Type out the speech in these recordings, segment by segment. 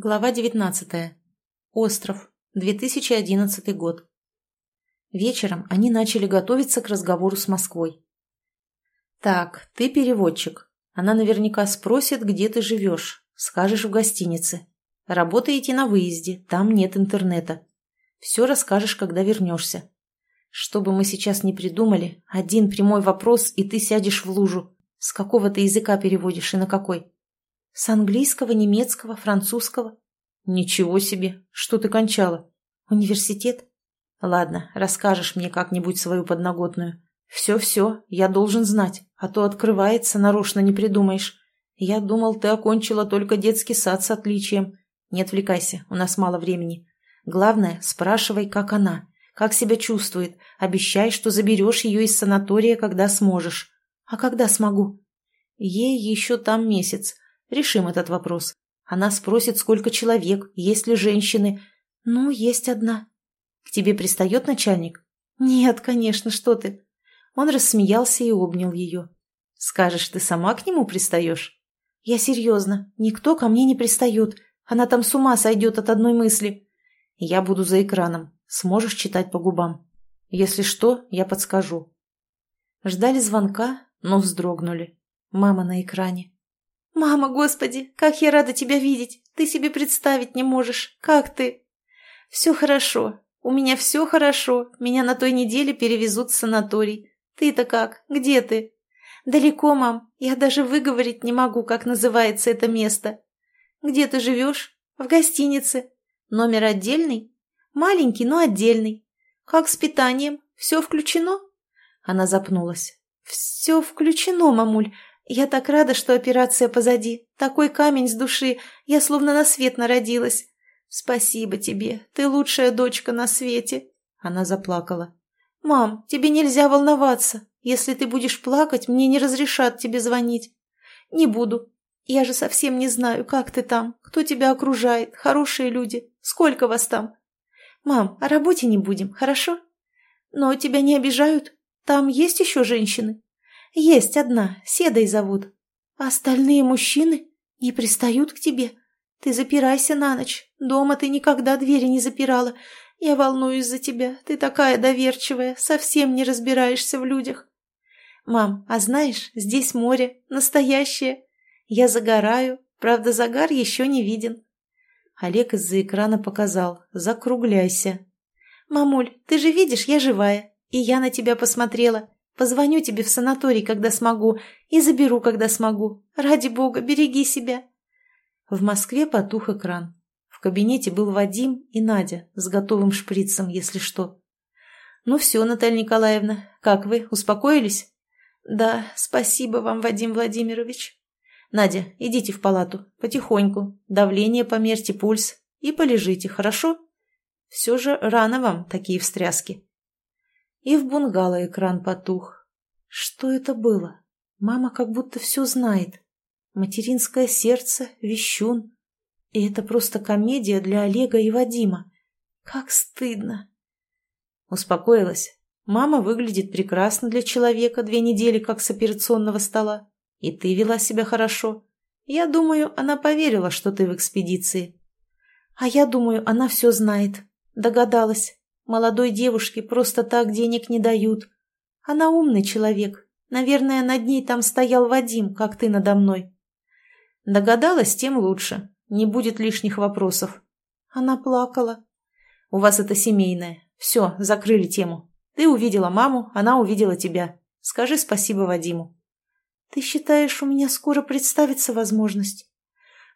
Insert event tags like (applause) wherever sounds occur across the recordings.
Глава 19. Остров. 2011 год. Вечером они начали готовиться к разговору с Москвой. «Так, ты переводчик. Она наверняка спросит, где ты живешь. Скажешь в гостинице. Работаете на выезде, там нет интернета. Все расскажешь, когда вернешься. Что бы мы сейчас не придумали, один прямой вопрос, и ты сядешь в лужу. С какого ты языка переводишь и на какой?» С английского, немецкого, французского. Ничего себе, что ты кончала? Университет? Ладно, расскажешь мне как-нибудь свою подноготную. Все-все, я должен знать, а то открывается, нарочно не придумаешь. Я думал, ты окончила только детский сад с отличием. Не отвлекайся, у нас мало времени. Главное, спрашивай, как она, как себя чувствует. Обещай, что заберешь ее из санатория, когда сможешь. А когда смогу? Ей еще там месяц. Решим этот вопрос. Она спросит, сколько человек, есть ли женщины. Ну, есть одна. К тебе пристает начальник? Нет, конечно, что ты. Он рассмеялся и обнял ее. Скажешь, ты сама к нему пристаешь? Я серьезно. Никто ко мне не пристает. Она там с ума сойдет от одной мысли. Я буду за экраном. Сможешь читать по губам. Если что, я подскажу. Ждали звонка, но вздрогнули. Мама на экране. «Мама, господи, как я рада тебя видеть! Ты себе представить не можешь! Как ты?» «Все хорошо. У меня все хорошо. Меня на той неделе перевезут в санаторий. Ты-то как? Где ты?» «Далеко, мам. Я даже выговорить не могу, как называется это место». «Где ты живешь?» «В гостинице. Номер отдельный?» «Маленький, но отдельный. Как с питанием? Все включено?» Она запнулась. «Все включено, мамуль. «Я так рада, что операция позади. Такой камень с души. Я словно на свет народилась. Спасибо тебе. Ты лучшая дочка на свете». Она заплакала. «Мам, тебе нельзя волноваться. Если ты будешь плакать, мне не разрешат тебе звонить». «Не буду. Я же совсем не знаю, как ты там, кто тебя окружает, хорошие люди. Сколько вас там?» «Мам, о работе не будем, хорошо?» «Но тебя не обижают? Там есть еще женщины?» Есть одна, Седой зовут. А остальные мужчины не пристают к тебе. Ты запирайся на ночь. Дома ты никогда двери не запирала. Я волнуюсь за тебя. Ты такая доверчивая, совсем не разбираешься в людях. Мам, а знаешь, здесь море, настоящее. Я загораю, правда, загар еще не виден. Олег из-за экрана показал. Закругляйся. Мамуль, ты же видишь, я живая. И я на тебя посмотрела. Позвоню тебе в санаторий, когда смогу, и заберу, когда смогу. Ради бога, береги себя. В Москве потух экран. В кабинете был Вадим и Надя с готовым шприцем, если что. «Ну все, Наталья Николаевна, как вы, успокоились?» «Да, спасибо вам, Вадим Владимирович». «Надя, идите в палату, потихоньку. Давление померьте, пульс. И полежите, хорошо? Все же рано вам такие встряски». И в бунгало экран потух. Что это было? Мама как будто все знает. Материнское сердце, вещун. И это просто комедия для Олега и Вадима. Как стыдно. Успокоилась. Мама выглядит прекрасно для человека две недели как с операционного стола. И ты вела себя хорошо. Я думаю, она поверила, что ты в экспедиции. А я думаю, она все знает. Догадалась. Молодой девушке просто так денег не дают. Она умный человек. Наверное, над ней там стоял Вадим, как ты надо мной. Догадалась, тем лучше. Не будет лишних вопросов. Она плакала. У вас это семейное. Все, закрыли тему. Ты увидела маму, она увидела тебя. Скажи спасибо Вадиму. Ты считаешь, у меня скоро представится возможность?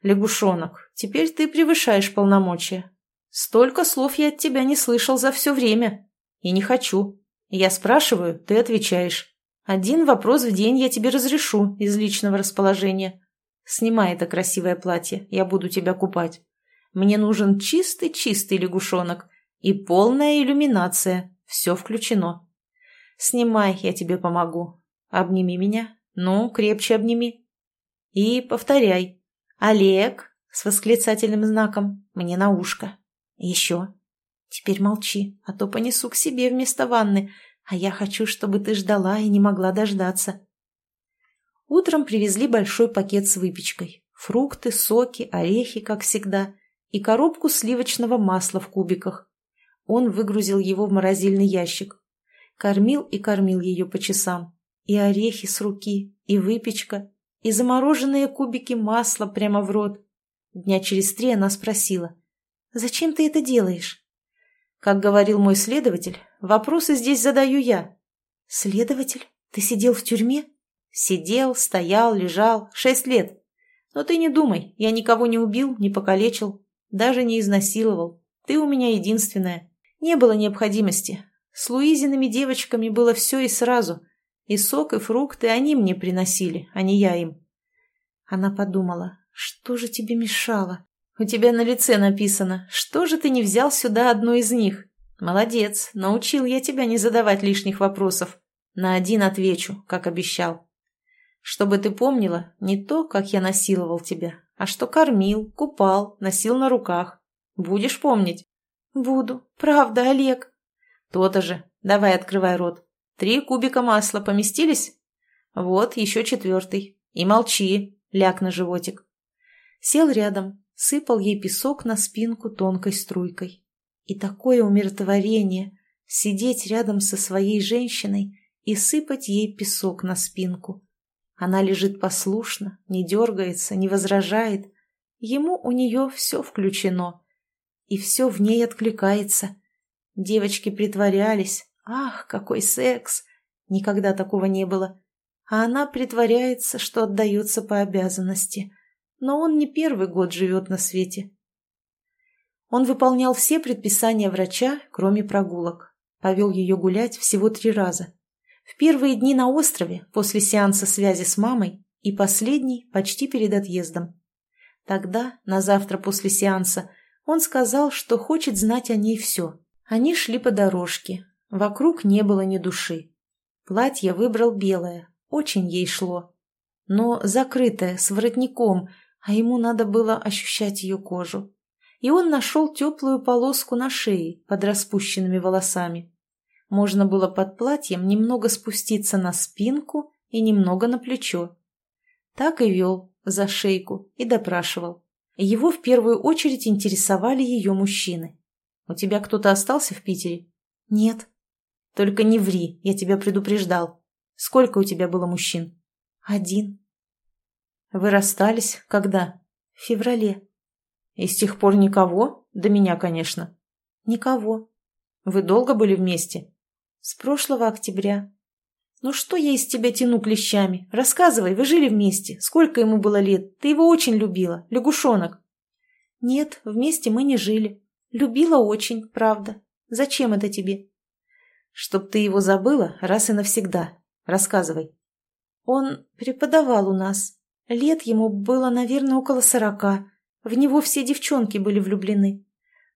Лягушонок, теперь ты превышаешь полномочия. Столько слов я от тебя не слышал за все время. И не хочу. Я спрашиваю, ты отвечаешь. Один вопрос в день я тебе разрешу из личного расположения. Снимай это красивое платье, я буду тебя купать. Мне нужен чистый-чистый лягушонок и полная иллюминация. Все включено. Снимай, я тебе помогу. Обними меня. Ну, крепче обними. И повторяй. Олег с восклицательным знаком мне на ушко. Еще. Теперь молчи, а то понесу к себе вместо ванны, а я хочу, чтобы ты ждала и не могла дождаться. Утром привезли большой пакет с выпечкой. Фрукты, соки, орехи, как всегда, и коробку сливочного масла в кубиках. Он выгрузил его в морозильный ящик. Кормил и кормил ее по часам. И орехи с руки, и выпечка, и замороженные кубики масла прямо в рот. Дня через три она спросила, «Зачем ты это делаешь?» Как говорил мой следователь, вопросы здесь задаю я. «Следователь? Ты сидел в тюрьме?» «Сидел, стоял, лежал. Шесть лет. Но ты не думай, я никого не убил, не покалечил, даже не изнасиловал. Ты у меня единственная. Не было необходимости. С Луизиными девочками было все и сразу. И сок, и фрукты они мне приносили, а не я им. Она подумала, что же тебе мешало? У тебя на лице написано, что же ты не взял сюда одну из них? Молодец, научил я тебя не задавать лишних вопросов. На один отвечу, как обещал. Чтобы ты помнила не то, как я насиловал тебя, а что кормил, купал, носил на руках. Будешь помнить? Буду. Правда, Олег. То-то же. Давай, открывай рот. Три кубика масла поместились? Вот, еще четвертый. И молчи, ляг на животик. Сел рядом, сыпал ей песок на спинку тонкой струйкой. И такое умиротворение — сидеть рядом со своей женщиной и сыпать ей песок на спинку. Она лежит послушно, не дергается, не возражает. Ему у нее все включено. И все в ней откликается. Девочки притворялись. Ах, какой секс! Никогда такого не было. А она притворяется, что отдается по обязанности. Но он не первый год живет на свете. Он выполнял все предписания врача, кроме прогулок. Повел ее гулять всего три раза. В первые дни на острове, после сеанса связи с мамой, и последний почти перед отъездом. Тогда, на завтра после сеанса, он сказал, что хочет знать о ней все. Они шли по дорожке. Вокруг не было ни души. Платье выбрал белое, очень ей шло. Но закрытое, с воротником, а ему надо было ощущать ее кожу. И он нашел теплую полоску на шее под распущенными волосами. Можно было под платьем немного спуститься на спинку и немного на плечо. Так и вел за шейку и допрашивал. Его в первую очередь интересовали ее мужчины. «У тебя кто-то остался в Питере?» «Нет». «Только не ври, я тебя предупреждал. Сколько у тебя было мужчин?» «Один». «Вы расстались? Когда?» «В феврале». «И с тех пор никого? До меня, конечно». «Никого». «Вы долго были вместе?» С прошлого октября. Ну что я из тебя тяну клещами? Рассказывай, вы жили вместе. Сколько ему было лет? Ты его очень любила. Лягушонок. Нет, вместе мы не жили. Любила очень, правда. Зачем это тебе? Чтоб ты его забыла раз и навсегда. Рассказывай. Он преподавал у нас. Лет ему было, наверное, около сорока. В него все девчонки были влюблены.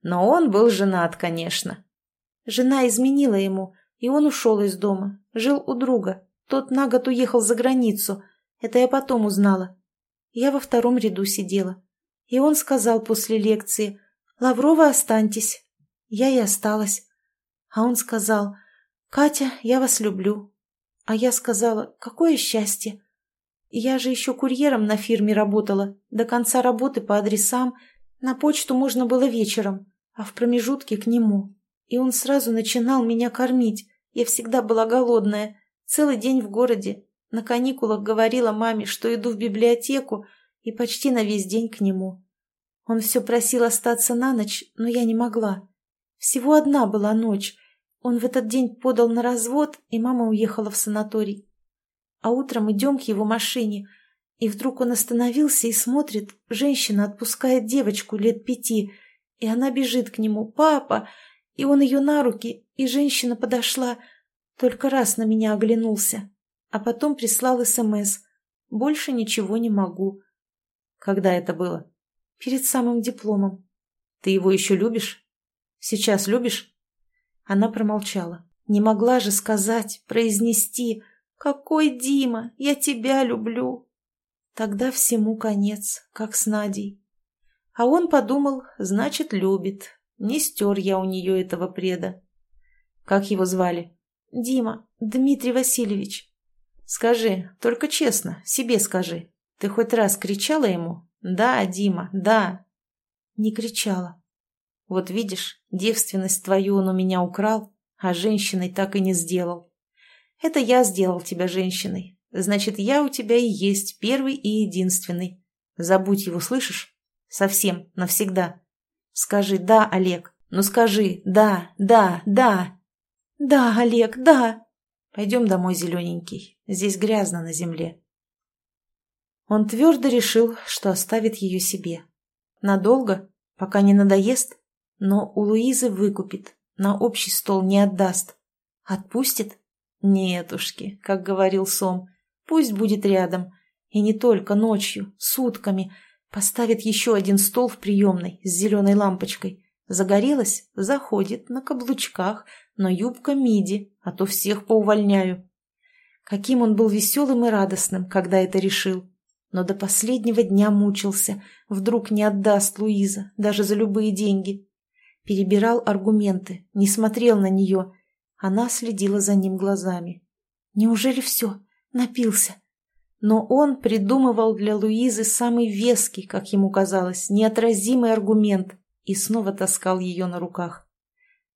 Но он был женат, конечно. Жена изменила ему, и он ушел из дома, жил у друга. Тот на год уехал за границу. Это я потом узнала. Я во втором ряду сидела. И он сказал после лекции, «Лаврова, останьтесь». Я и осталась. А он сказал, «Катя, я вас люблю». А я сказала, «Какое счастье!» Я же еще курьером на фирме работала. До конца работы по адресам. На почту можно было вечером, а в промежутке к нему. И он сразу начинал меня кормить. Я всегда была голодная. Целый день в городе. На каникулах говорила маме, что иду в библиотеку, и почти на весь день к нему. Он все просил остаться на ночь, но я не могла. Всего одна была ночь. Он в этот день подал на развод, и мама уехала в санаторий. А утром идем к его машине, и вдруг он остановился и смотрит, женщина отпускает девочку лет пяти, и она бежит к нему. «Папа!» и он ее на руки, и женщина подошла, только раз на меня оглянулся, а потом прислал СМС. Больше ничего не могу. Когда это было? Перед самым дипломом. Ты его еще любишь? Сейчас любишь? Она промолчала. Не могла же сказать, произнести «Какой Дима, я тебя люблю!» Тогда всему конец, как с Надей. А он подумал, значит, любит, не стер я у нее этого преда. Как его звали? Дима, Дмитрий Васильевич. Скажи, только честно, себе скажи. Ты хоть раз кричала ему? Да, Дима, да. Не кричала. Вот видишь, девственность твою он у меня украл, а женщиной так и не сделал. Это я сделал тебя женщиной. Значит, я у тебя и есть первый и единственный. Забудь его, слышишь? Совсем, навсегда. Скажи «да», Олег. Ну скажи «да, да, да». «Да, Олег, да». Пойдем домой, зелененький. Здесь грязно на земле. Он твердо решил, что оставит ее себе. Надолго, пока не надоест, но у Луизы выкупит, на общий стол не отдаст. Отпустит? Нетушки, как говорил Сом, пусть будет рядом. И не только ночью, сутками. Поставит еще один стол в приемной с зеленой лампочкой. Загорелась? Заходит, на каблучках, но юбка миди, а то всех поувольняю. Каким он был веселым и радостным, когда это решил. Но до последнего дня мучился. Вдруг не отдаст Луиза, даже за любые деньги. Перебирал аргументы, не смотрел на нее. Она следила за ним глазами. Неужели все? Напился? Но он придумывал для Луизы самый веский, как ему казалось, неотразимый аргумент и снова таскал ее на руках.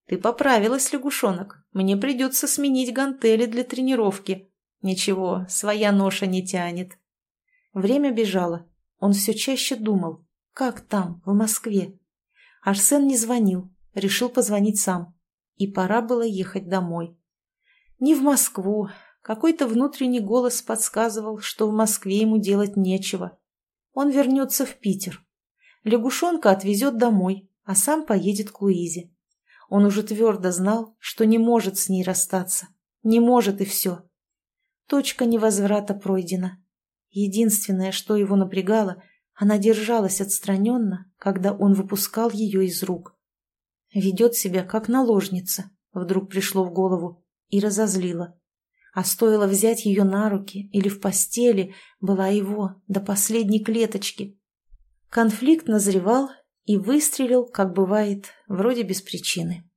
«Ты поправилась, лягушонок. Мне придется сменить гантели для тренировки. Ничего, своя ноша не тянет». Время бежало. Он все чаще думал, как там, в Москве. Арсен не звонил, решил позвонить сам. И пора было ехать домой. Не в Москву. Какой-то внутренний голос подсказывал, что в Москве ему делать нечего. Он вернется в Питер. Лягушонка отвезет домой, а сам поедет к Луизе. Он уже твердо знал, что не может с ней расстаться. Не может и все. Точка невозврата пройдена. Единственное, что его напрягало, она держалась отстраненно, когда он выпускал ее из рук. Ведет себя как наложница, вдруг пришло в голову, и разозлила. А стоило взять ее на руки или в постели, была его, до последней клеточки. Конфликт назревал и выстрелил, как бывает, вроде без причины.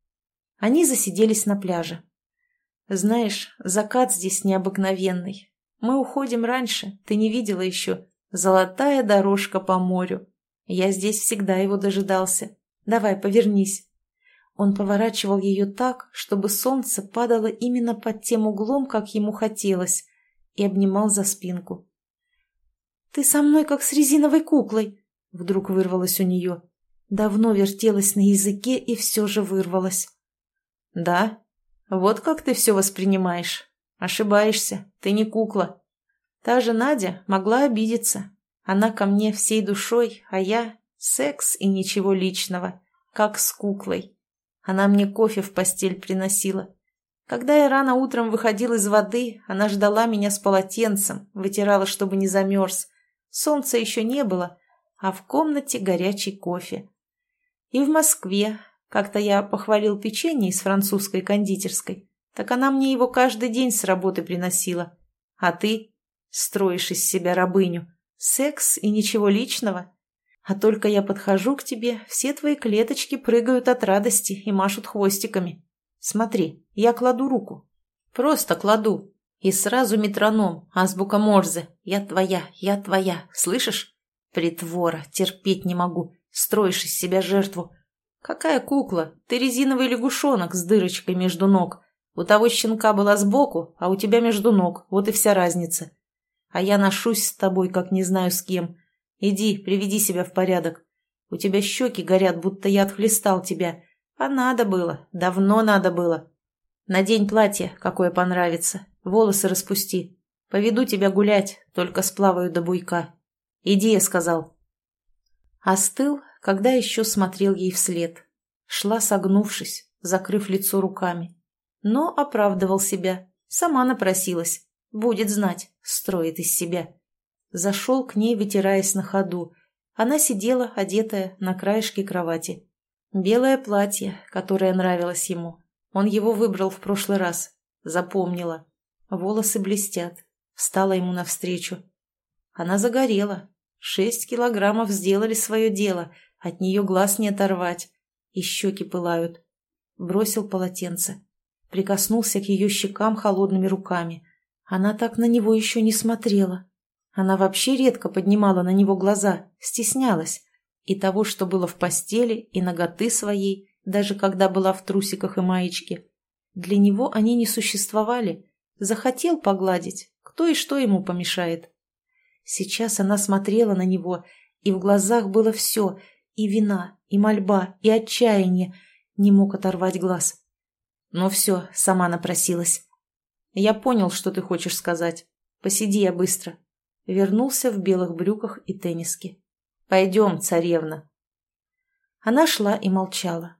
Они засиделись на пляже. «Знаешь, закат здесь необыкновенный. Мы уходим раньше, ты не видела еще. Золотая дорожка по морю. Я здесь всегда его дожидался. Давай, повернись. Он поворачивал ее так, чтобы солнце падало именно под тем углом, как ему хотелось, и обнимал за спинку. «Ты со мной как с резиновой куклой!» Вдруг вырвалось у нее. Давно вертелась на языке и все же вырвалась. «Да? Вот как ты все воспринимаешь. Ошибаешься, ты не кукла. Та же Надя могла обидеться. Она ко мне всей душой, а я — секс и ничего личного, как с куклой. Она мне кофе в постель приносила. Когда я рано утром выходил из воды, она ждала меня с полотенцем, вытирала, чтобы не замерз. Солнца еще не было, а в комнате горячий кофе. И в Москве, как-то я похвалил печенье из французской кондитерской, так она мне его каждый день с работы приносила. А ты строишь из себя рабыню. Секс и ничего личного. А только я подхожу к тебе, все твои клеточки прыгают от радости и машут хвостиками. Смотри, я кладу руку. Просто кладу. И сразу метроном, азбука Морзе. Я твоя, я твоя. Слышишь? Притвора, терпеть не могу. Строишь из себя жертву. Какая кукла? Ты резиновый лягушонок с дырочкой между ног. У того щенка была сбоку, а у тебя между ног. Вот и вся разница. А я ношусь с тобой, как не знаю с кем. Иди, приведи себя в порядок. У тебя щеки горят, будто я отхлестал тебя. А надо было, давно надо было. Надень платье, какое понравится. Волосы распусти. Поведу тебя гулять, только сплаваю до буйка. Иди, я сказал. Остыл, когда еще смотрел ей вслед. Шла согнувшись, закрыв лицо руками но оправдывал себя. Сама напросилась. Будет знать, строит из себя. Зашел к ней, вытираясь на ходу. Она сидела, одетая, на краешке кровати. Белое платье, которое нравилось ему. Он его выбрал в прошлый раз. Запомнила. Волосы блестят. Встала ему навстречу. Она загорела. Шесть килограммов сделали свое дело. От нее глаз не оторвать. И щеки пылают. Бросил полотенце прикоснулся к ее щекам холодными руками. Она так на него еще не смотрела. Она вообще редко поднимала на него глаза, стеснялась. и того, что было в постели, и ноготы своей, даже когда была в трусиках и маечке. Для него они не существовали. Захотел погладить, кто и что ему помешает. Сейчас она смотрела на него, и в глазах было все — и вина, и мольба, и отчаяние. Не мог оторвать глаз. Но все, сама напросилась. Я понял, что ты хочешь сказать. Посиди я быстро. Вернулся в белых брюках и тенниске. Пойдем, царевна. Она шла и молчала.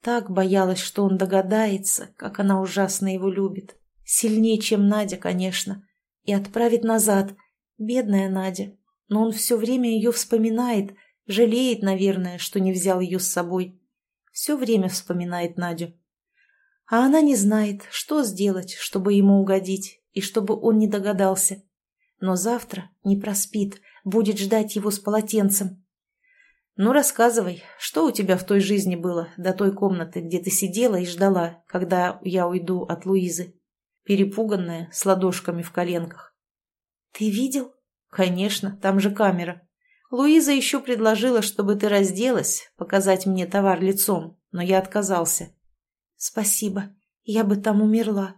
Так боялась, что он догадается, как она ужасно его любит. Сильнее, чем Надя, конечно. И отправит назад. Бедная Надя. Но он все время ее вспоминает, жалеет, наверное, что не взял ее с собой. Все время вспоминает Надю. А она не знает, что сделать, чтобы ему угодить, и чтобы он не догадался. Но завтра не проспит, будет ждать его с полотенцем. «Ну, рассказывай, что у тебя в той жизни было, до той комнаты, где ты сидела и ждала, когда я уйду от Луизы?» Перепуганная, с ладошками в коленках. «Ты видел?» «Конечно, там же камера. Луиза еще предложила, чтобы ты разделась, показать мне товар лицом, но я отказался. Спасибо, я бы там умерла.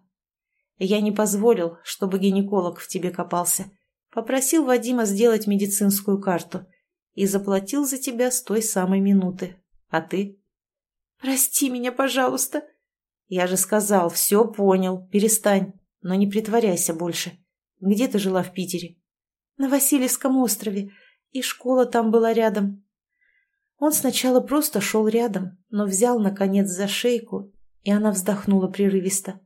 Я не позволил, чтобы гинеколог в тебе копался. Попросил Вадима сделать медицинскую карту и заплатил за тебя с той самой минуты. А ты? Прости меня, пожалуйста. Я же сказал, все понял, перестань, но не притворяйся больше. Где ты жила в Питере? На Васильевском острове. И школа там была рядом. Он сначала просто шел рядом, но взял, наконец, за шейку, и она вздохнула прерывисто.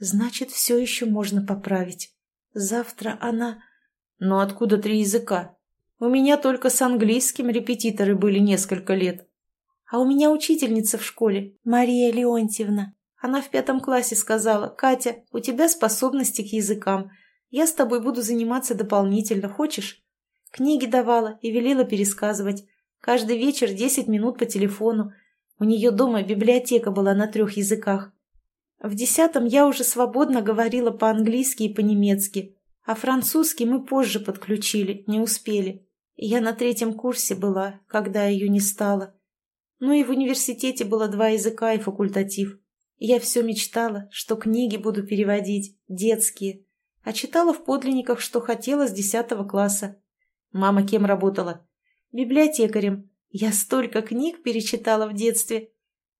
«Значит, все еще можно поправить. Завтра она...» «Но откуда три языка? У меня только с английским репетиторы были несколько лет. А у меня учительница в школе, Мария Леонтьевна. Она в пятом классе сказала, «Катя, у тебя способности к языкам. Я с тобой буду заниматься дополнительно. Хочешь?» Книги давала и велела пересказывать. Каждый вечер десять минут по телефону. У нее дома библиотека была на трех языках. В десятом я уже свободно говорила по-английски и по-немецки, а французский мы позже подключили, не успели. Я на третьем курсе была, когда ее не стало. Ну и в университете было два языка и факультатив. Я все мечтала, что книги буду переводить, детские, а читала в подлинниках, что хотела с десятого класса. Мама кем работала? Библиотекарем. Я столько книг перечитала в детстве.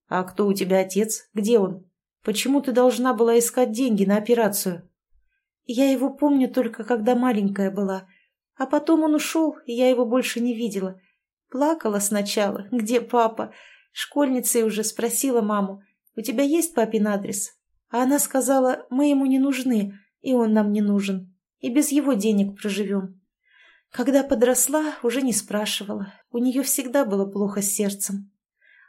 А кто у тебя отец? Где он? Почему ты должна была искать деньги на операцию? Я его помню только, когда маленькая была. А потом он ушел, и я его больше не видела. Плакала сначала. (laughs) Где папа? Школьницей уже спросила маму. У тебя есть папин адрес? А она сказала, мы ему не нужны, и он нам не нужен. И без его денег проживем. Когда подросла, уже не спрашивала. У нее всегда было плохо с сердцем.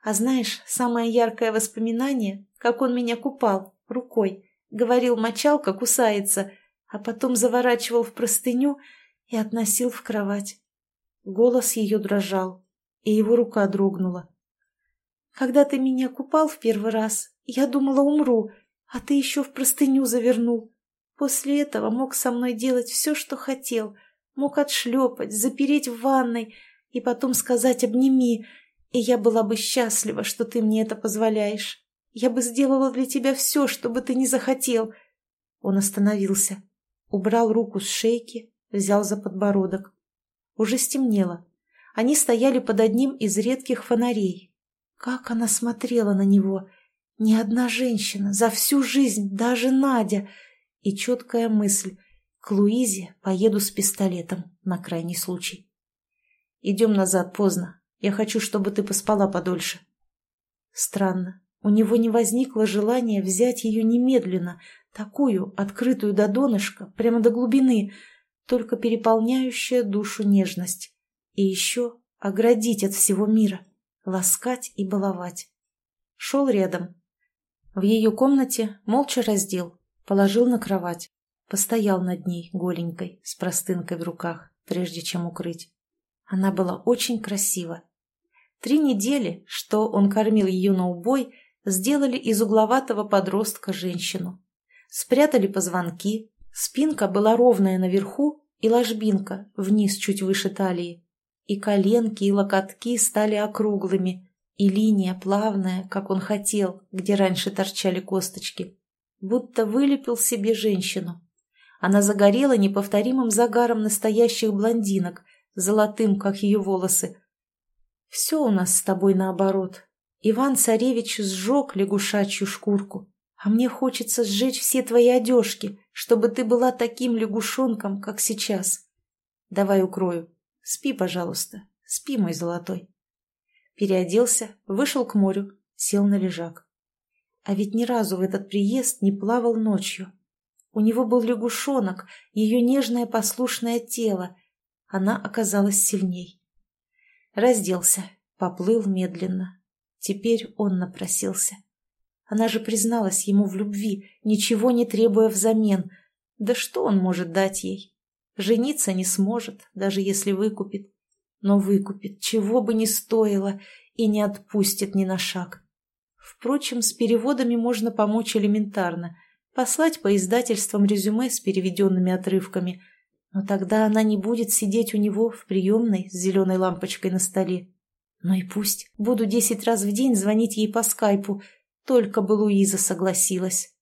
А знаешь, самое яркое воспоминание, как он меня купал рукой, говорил, мочалка кусается, а потом заворачивал в простыню и относил в кровать. Голос ее дрожал, и его рука дрогнула. «Когда ты меня купал в первый раз, я думала, умру, а ты еще в простыню завернул. После этого мог со мной делать все, что хотел — Мог отшлепать, запереть в ванной и потом сказать «обними», и я была бы счастлива, что ты мне это позволяешь. Я бы сделала для тебя все, что бы ты не захотел. Он остановился, убрал руку с шейки, взял за подбородок. Уже стемнело. Они стояли под одним из редких фонарей. Как она смотрела на него! Ни одна женщина за всю жизнь, даже Надя! И четкая мысль — к Луизе поеду с пистолетом, на крайний случай. Идем назад, поздно. Я хочу, чтобы ты поспала подольше. Странно. У него не возникло желания взять ее немедленно, такую, открытую до донышка, прямо до глубины, только переполняющая душу нежность. И еще оградить от всего мира, ласкать и баловать. Шел рядом. В ее комнате молча раздел, положил на кровать. Постоял над ней, голенькой, с простынкой в руках, прежде чем укрыть. Она была очень красива. Три недели, что он кормил ее на убой, сделали из угловатого подростка женщину. Спрятали позвонки, спинка была ровная наверху и ложбинка вниз чуть выше талии. И коленки, и локотки стали округлыми, и линия плавная, как он хотел, где раньше торчали косточки. Будто вылепил себе женщину. Она загорела неповторимым загаром настоящих блондинок, золотым, как ее волосы. Все у нас с тобой наоборот. Иван-царевич сжег лягушачью шкурку, а мне хочется сжечь все твои одежки, чтобы ты была таким лягушонком, как сейчас. Давай укрою. Спи, пожалуйста. Спи, мой золотой. Переоделся, вышел к морю, сел на лежак. А ведь ни разу в этот приезд не плавал ночью. У него был лягушонок, ее нежное послушное тело. Она оказалась сильней. Разделся, поплыл медленно. Теперь он напросился. Она же призналась ему в любви, ничего не требуя взамен. Да что он может дать ей? Жениться не сможет, даже если выкупит. Но выкупит, чего бы ни стоило, и не отпустит ни на шаг. Впрочем, с переводами можно помочь элементарно. Послать по издательствам резюме с переведенными отрывками. Но тогда она не будет сидеть у него в приемной с зеленой лампочкой на столе. Ну и пусть. Буду десять раз в день звонить ей по скайпу – только бы Луиза согласилась.